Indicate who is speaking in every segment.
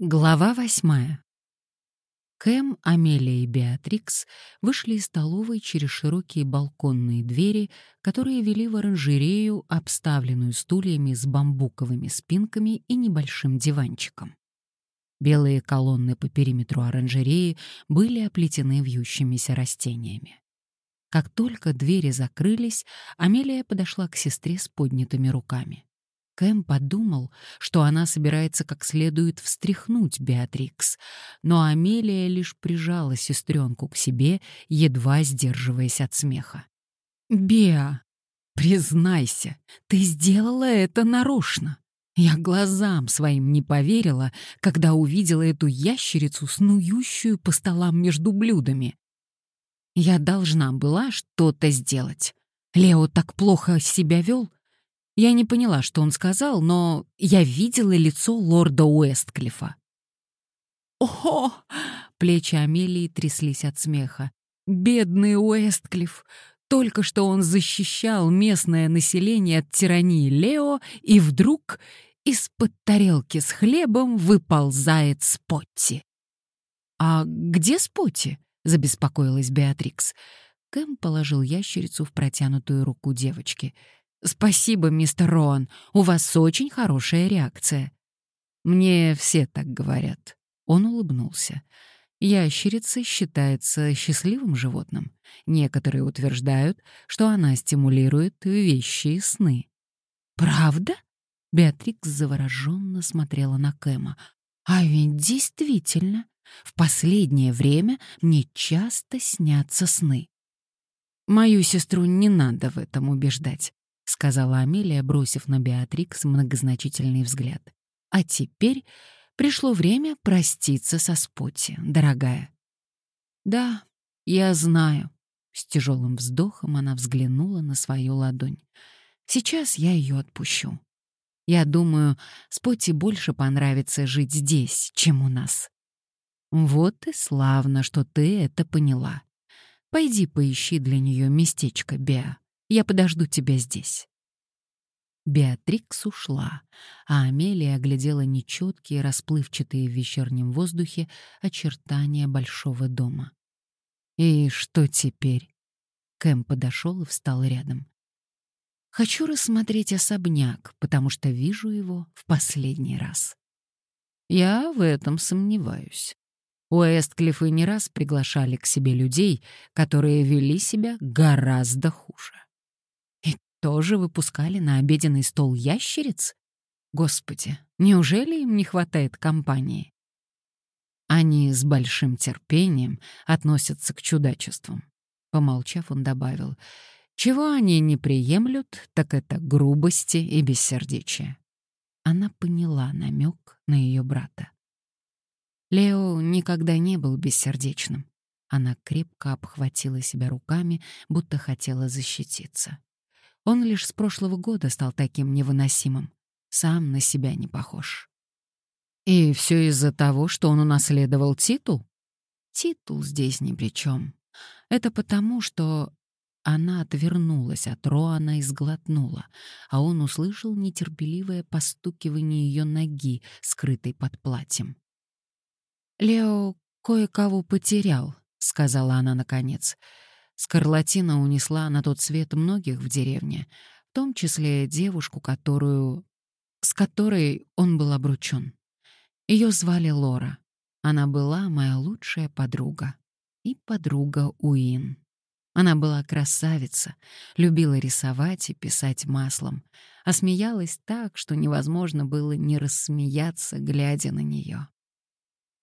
Speaker 1: Глава восьмая. Кэм, Амелия и Беатрикс вышли из столовой через широкие балконные двери, которые вели в оранжерею, обставленную стульями с бамбуковыми спинками и небольшим диванчиком. Белые колонны по периметру оранжереи были оплетены вьющимися растениями. Как только двери закрылись, Амелия подошла к сестре с поднятыми руками. Кэм подумал, что она собирается как следует встряхнуть Беатрикс, но Амелия лишь прижала сестренку к себе, едва сдерживаясь от смеха. «Беа, признайся, ты сделала это нарочно!» Я глазам своим не поверила, когда увидела эту ящерицу, снующую по столам между блюдами. Я должна была что-то сделать. Лео так плохо себя вел, я не поняла, что он сказал, но я видела лицо лорда Уэстклифа. «Ого!» — плечи Амелии тряслись от смеха. «Бедный Уэстклифф! Только что он защищал местное население от тирании Лео, и вдруг из-под тарелки с хлебом выползает Спотти». «А где Спотти?» — забеспокоилась Беатрикс. Кэм положил ящерицу в протянутую руку девочки — «Спасибо, мистер Роан, у вас очень хорошая реакция». «Мне все так говорят». Он улыбнулся. Ящерица считается счастливым животным. Некоторые утверждают, что она стимулирует вещи сны. «Правда?» Беатрикс завороженно смотрела на Кэма. «А ведь действительно, в последнее время мне часто снятся сны». Мою сестру не надо в этом убеждать. — сказала Амелия, бросив на Беатрикс многозначительный взгляд. «А теперь пришло время проститься со Спотти, дорогая». «Да, я знаю». С тяжелым вздохом она взглянула на свою ладонь. «Сейчас я ее отпущу. Я думаю, Спотти больше понравится жить здесь, чем у нас». «Вот и славно, что ты это поняла. Пойди поищи для нее местечко, Беа. Я подожду тебя здесь». Беатрикс ушла, а Амелия оглядела нечеткие, расплывчатые в вечернем воздухе очертания большого дома. «И что теперь?» Кэм подошел и встал рядом. «Хочу рассмотреть особняк, потому что вижу его в последний раз». «Я в этом сомневаюсь. Уэстклиффы не раз приглашали к себе людей, которые вели себя гораздо хуже тоже выпускали на обеденный стол ящериц? Господи, неужели им не хватает компании? Они с большим терпением относятся к чудачествам. Помолчав, он добавил, чего они не приемлют, так это грубости и бессердечия. Она поняла намек на ее брата. Лео никогда не был бессердечным. Она крепко обхватила себя руками, будто хотела защититься. Он лишь с прошлого года стал таким невыносимым. Сам на себя не похож. И все из-за того, что он унаследовал титул? Титул здесь ни при чем. Это потому, что она отвернулась от Роана и сглотнула, а он услышал нетерпеливое постукивание ее ноги, скрытой под платьем. «Лео кое-кого потерял», — сказала она наконец. Скарлатина унесла на тот свет многих в деревне, в том числе девушку, которую... с которой он был обручён. Ее звали Лора. Она была моя лучшая подруга. И подруга Уин. Она была красавица, любила рисовать и писать маслом, а смеялась так, что невозможно было не рассмеяться, глядя на нее.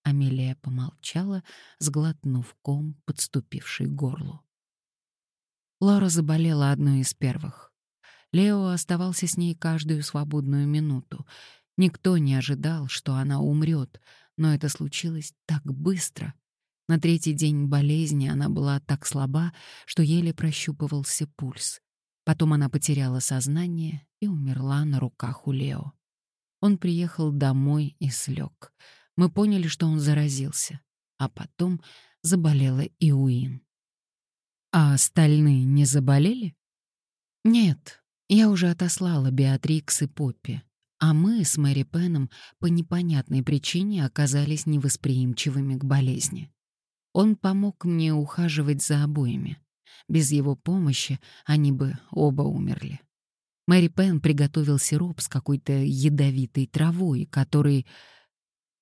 Speaker 1: Амелия помолчала, сглотнув ком, подступивший к горлу. Лора заболела одной из первых. Лео оставался с ней каждую свободную минуту. Никто не ожидал, что она умрет, но это случилось так быстро. На третий день болезни она была так слаба, что еле прощупывался пульс. Потом она потеряла сознание и умерла на руках у Лео. Он приехал домой и слег. Мы поняли, что он заразился. А потом заболела и Уин. А остальные не заболели? Нет, я уже отослала Беатрикс и Поппи. а мы с Мэри Пеном по непонятной причине оказались невосприимчивыми к болезни. Он помог мне ухаживать за обоими. Без его помощи они бы оба умерли. Мэри Пен приготовил сироп с какой-то ядовитой травой, который...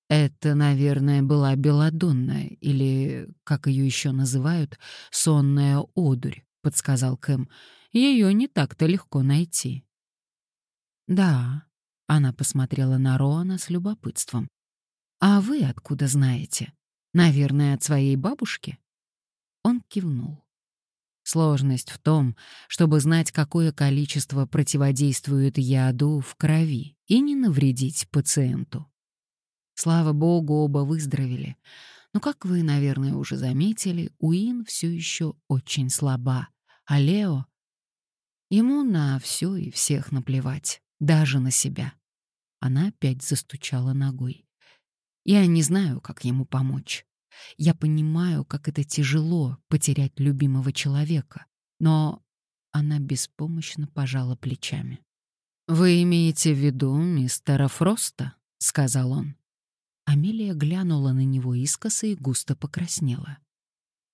Speaker 1: Это, наверное, была белодонная, или, как ее еще называют, сонная одурь, подсказал Кэм. Ее не так-то легко найти. Да, она посмотрела на Роана с любопытством. А вы откуда знаете? Наверное, от своей бабушки? Он кивнул. Сложность в том, чтобы знать, какое количество противодействует яду в крови и не навредить пациенту. Слава богу, оба выздоровели. Но, как вы, наверное, уже заметили, Уин все еще очень слаба, а Лео... Ему на все и всех наплевать, даже на себя. Она опять застучала ногой. Я не знаю, как ему помочь. Я понимаю, как это тяжело потерять любимого человека, но она беспомощно пожала плечами. «Вы имеете в виду мистера Фроста?» — сказал он. Амелия глянула на него искоса и густо покраснела.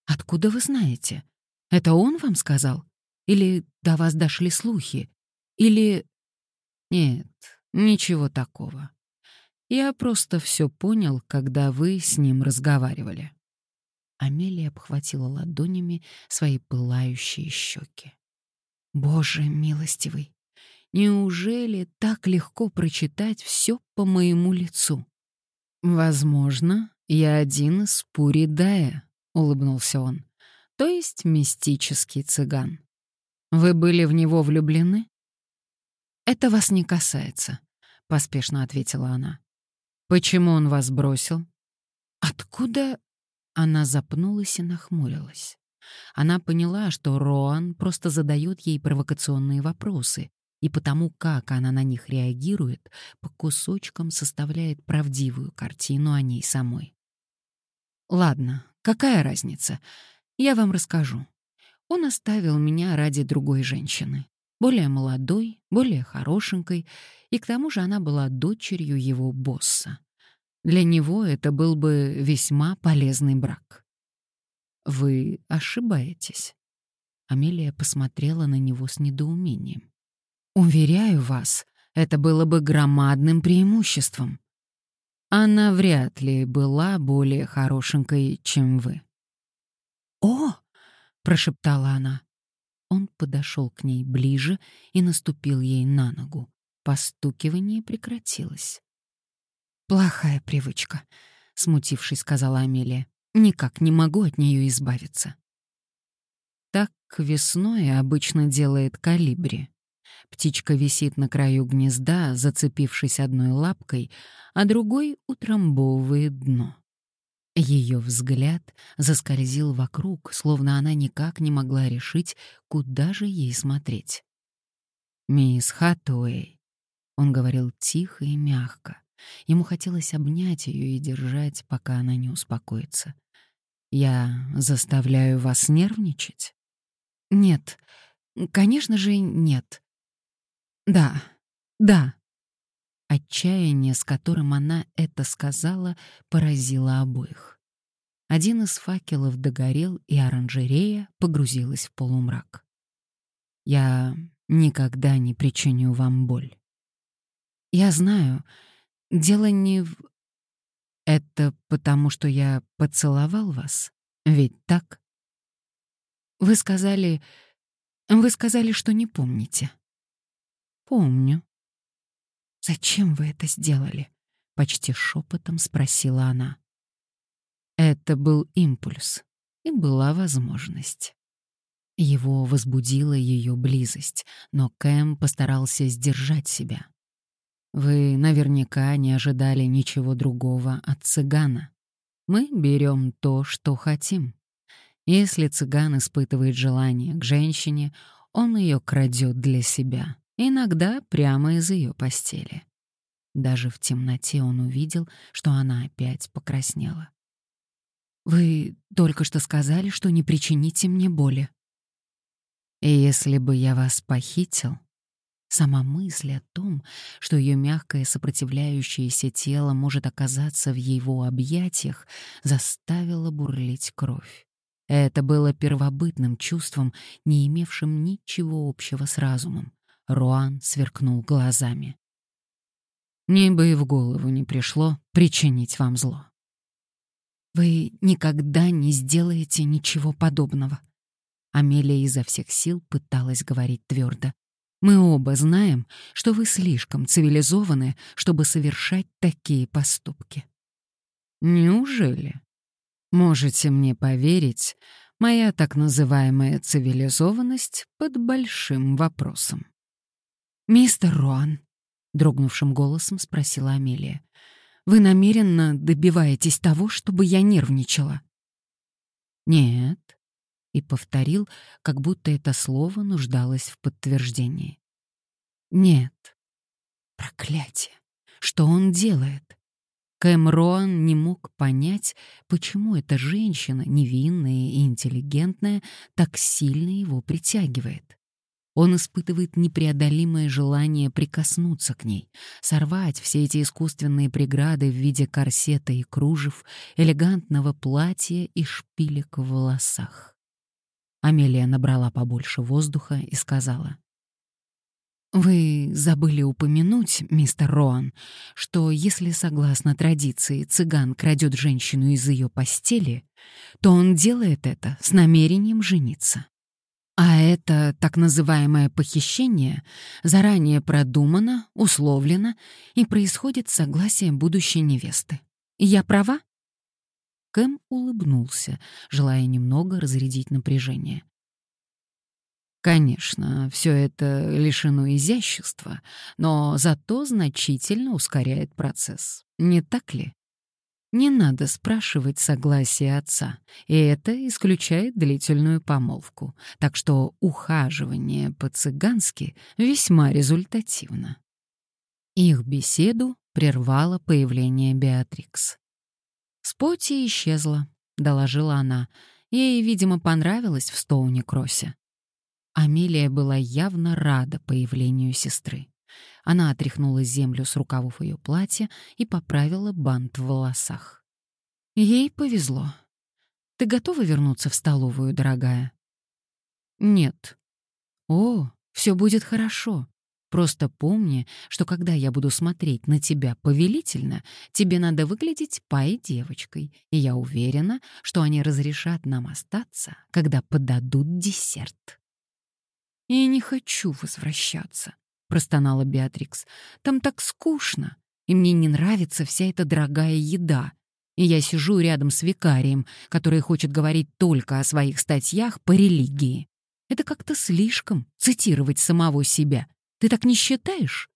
Speaker 1: «Откуда вы знаете? Это он вам сказал? Или до вас дошли слухи? Или...» «Нет, ничего такого. Я просто все понял, когда вы с ним разговаривали». Амелия обхватила ладонями свои пылающие щеки. «Боже милостивый, неужели так легко прочитать все по моему лицу?» «Возможно, я один из Пуридая», — улыбнулся он, — «то есть мистический цыган. Вы были в него влюблены?» «Это вас не касается», — поспешно ответила она. «Почему он вас бросил?» «Откуда?» Она запнулась и нахмурилась. Она поняла, что Роан просто задает ей провокационные вопросы, и потому, как она на них реагирует, по кусочкам составляет правдивую картину о ней самой. «Ладно, какая разница? Я вам расскажу. Он оставил меня ради другой женщины. Более молодой, более хорошенькой, и к тому же она была дочерью его босса. Для него это был бы весьма полезный брак. «Вы ошибаетесь». Амелия посмотрела на него с недоумением. «Уверяю вас, это было бы громадным преимуществом. Она вряд ли была более хорошенькой, чем вы». «О!» — прошептала она. Он подошел к ней ближе и наступил ей на ногу. Постукивание прекратилось. «Плохая привычка», — смутившись, сказала Амелия. «Никак не могу от нее избавиться». Так весной обычно делает калибри. Птичка висит на краю гнезда, зацепившись одной лапкой, а другой утрамбовывает дно. Ее взгляд заскользил вокруг, словно она никак не могла решить, куда же ей смотреть. «Мисс Хатуэй», — он говорил тихо и мягко. Ему хотелось обнять ее и держать, пока она не успокоится. «Я заставляю вас нервничать?» «Нет, конечно же, нет». «Да, да». Отчаяние, с которым она это сказала, поразило обоих. Один из факелов догорел, и оранжерея погрузилась в полумрак. «Я никогда не причиню вам боль». «Я знаю, дело не в...» «Это потому, что я поцеловал вас? Ведь так?» «Вы сказали... Вы сказали, что не помните». «Помню», «Зачем вы это сделали?» — почти шепотом спросила она. Это был импульс, и была возможность. Его возбудила ее близость, но Кэм постарался сдержать себя. «Вы наверняка не ожидали ничего другого от цыгана. Мы берем то, что хотим. Если цыган испытывает желание к женщине, он ее крадет для себя иногда прямо из ее постели. Даже в темноте он увидел, что она опять покраснела. «Вы только что сказали, что не причините мне боли». «И если бы я вас похитил, Сама мысль о том, что ее мягкое сопротивляющееся тело может оказаться в его объятиях, заставила бурлить кровь. Это было первобытным чувством, не имевшим ничего общего с разумом. Руан сверкнул глазами. «Мне бы и в голову не пришло причинить вам зло». «Вы никогда не сделаете ничего подобного». Амелия изо всех сил пыталась говорить твердо. «Мы оба знаем, что вы слишком цивилизованы, чтобы совершать такие поступки». «Неужели?» Можете мне поверить, моя так называемая цивилизованность под большим вопросом. «Мистер Руан», — дрогнувшим голосом спросила Амелия, «вы намеренно добиваетесь того, чтобы я нервничала?» «Нет», — и повторил, как будто это слово нуждалось в подтверждении. «Нет». Проклятие! Что он делает? Кэмрон не мог понять, почему эта женщина, невинная и интеллигентная, так сильно его притягивает. Он испытывает непреодолимое желание прикоснуться к ней, сорвать все эти искусственные преграды в виде корсета и кружев, элегантного платья и шпилек в волосах. Амелия набрала побольше воздуха и сказала — вы забыли упомянуть, мистер Роан, что если, согласно традиции, цыган крадет женщину из ее постели, то он делает это с намерением жениться. А это так называемое похищение заранее продумано, условлено и происходит с согласия будущей невесты. Я права? Кэм улыбнулся, желая немного разрядить напряжение. Конечно, все это лишено изящества, но зато значительно ускоряет процесс. Не так ли? Не надо спрашивать согласия отца, и это исключает длительную помолвку, так что ухаживание по-цыгански весьма результативно. Их беседу прервало появление Беатрикс. «Споти исчезла», — доложила она. Ей, видимо, понравилось в Стоуне-Кроссе. Амелия была явно рада появлению сестры. Она отряхнула землю с рукавов ее платья и поправила бант в волосах. Ей повезло. Ты готова вернуться в столовую, дорогая? Нет. О, все будет хорошо. Просто помни, что когда я буду смотреть на тебя повелительно, тебе надо выглядеть пай-девочкой, и я уверена, что они разрешат нам остаться, когда подадут десерт. «Я не хочу возвращаться», — простонала Беатрикс. «Там так скучно, и мне не нравится вся эта дорогая еда. И я сижу рядом с викарием, который хочет говорить только о своих статьях по религии. Это как-то слишком цитировать самого себя. Ты так не считаешь?»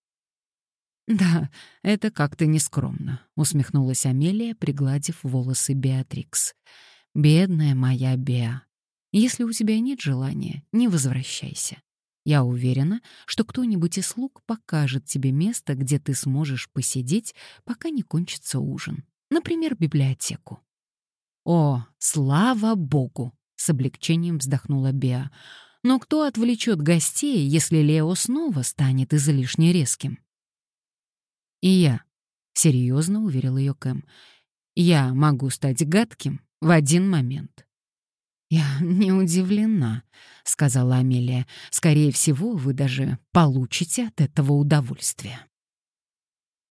Speaker 1: «Да, это как-то нескромно», — усмехнулась Амелия, пригладив волосы Беатрикс. «Бедная моя Беа, если у тебя нет желания, не возвращайся. Я уверена, что кто-нибудь из слуг покажет тебе место, где ты сможешь посидеть, пока не кончится ужин. Например, библиотеку. «О, слава богу!» — с облегчением вздохнула Беа. «Но кто отвлечет гостей, если Лео снова станет излишне резким?» «И я», — серьезно уверил ее Кэм, — «я могу стать гадким в один момент». «Я не удивлена», — сказала Амелия. «Скорее всего, вы даже получите от этого удовольствие».